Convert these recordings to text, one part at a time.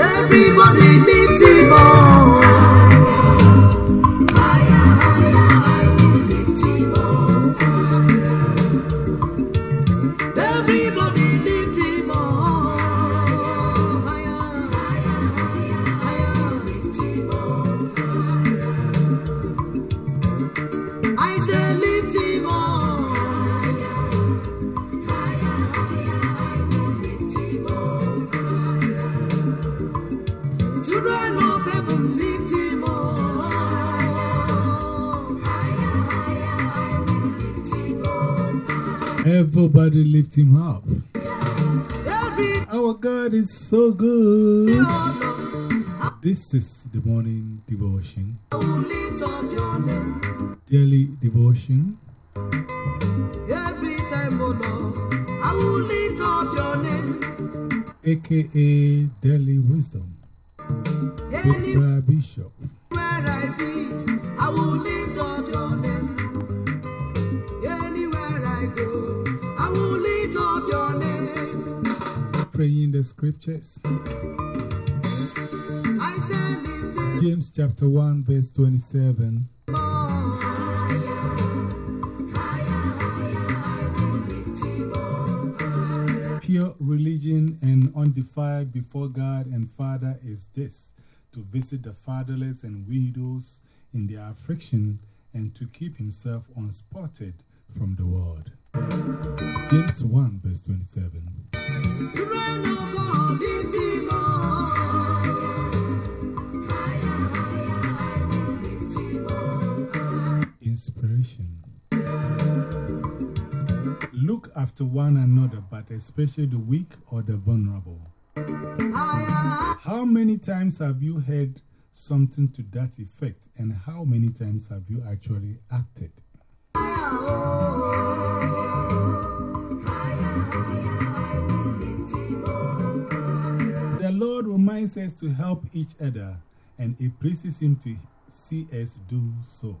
Everybody lift him up. Everybody lift him up. Our God is so good. This is the morning devotion, I will lift up your name. daily devotion. Every time, oh Lord, I will lift up your name. aka Daily Wisdom with Bishop. I be, I will lift Praying the scriptures. James chapter 1, verse 27. Pure religion and undefiled before God and Father is this to visit the fatherless and widows in their affliction and to keep himself unspotted from the world. James 1, verse 27. Inspiration. Look after one another, but especially the weak or the vulnerable. How many times have you heard something to that effect, and how many times have you actually acted? Us to help each other, and it pleases Him to see us do so.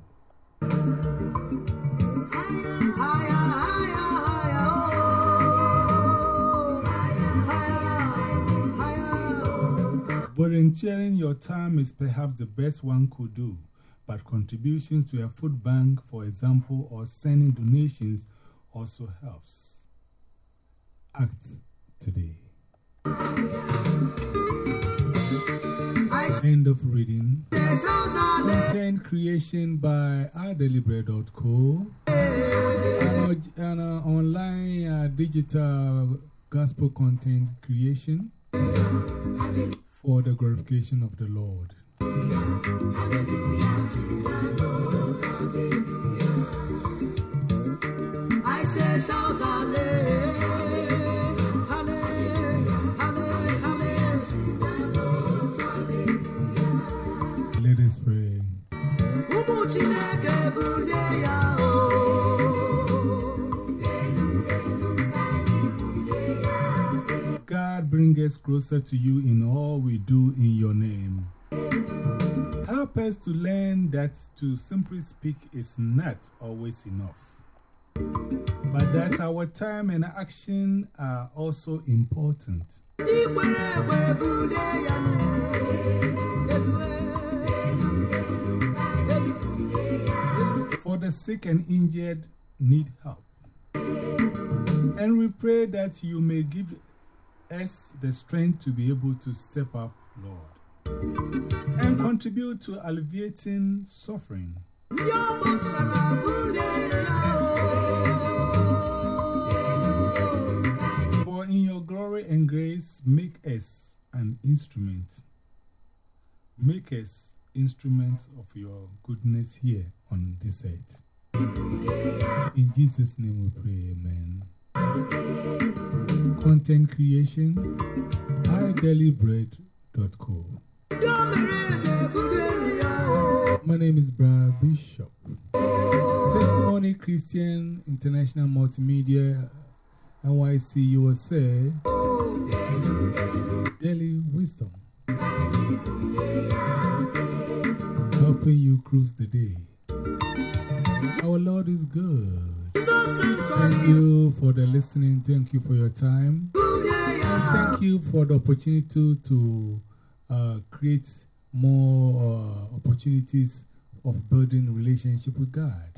Volunteering your time is perhaps the best one could do, but contributions to a food bank, for example, or sending donations also helps. Act today. End of reading. Content creation by ourdailyBread.co, an, an uh, online uh, digital gospel content creation for the glorification of the Lord. I say shout hallelujah, God, bring us closer to you in all we do in your name. Help us to learn that to simply speak is not always enough, but that our time and action are also important. Sick and injured need help. And we pray that you may give us the strength to be able to step up, Lord, and contribute to alleviating suffering. For in your glory and grace, make us an instrument. Make us instruments of your goodness here on this earth. In Jesus' name we pray, amen. Content creation, idailybread.co. My name is Brad Bishop. Testimony Christian International Multimedia, NYC USA. Daily Wisdom. Helping you cruise the day. Our Lord is good. Thank you for the listening. Thank you for your time. ya thank you for the opportunity to uh, create more uh, opportunities of building relationship with God.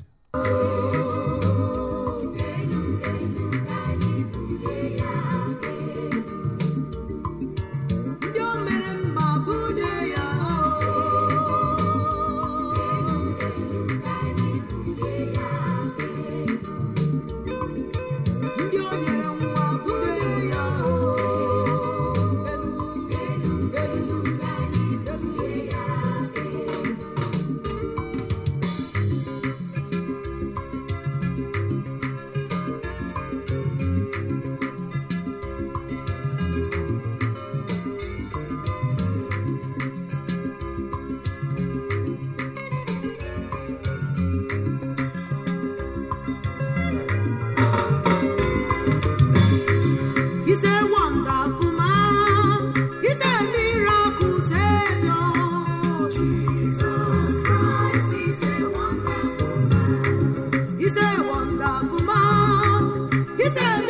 Man. He's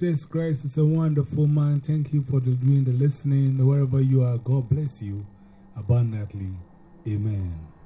Jesus Christ is a wonderful man. Thank you for the, doing the listening. Wherever you are, God bless you abundantly. Amen.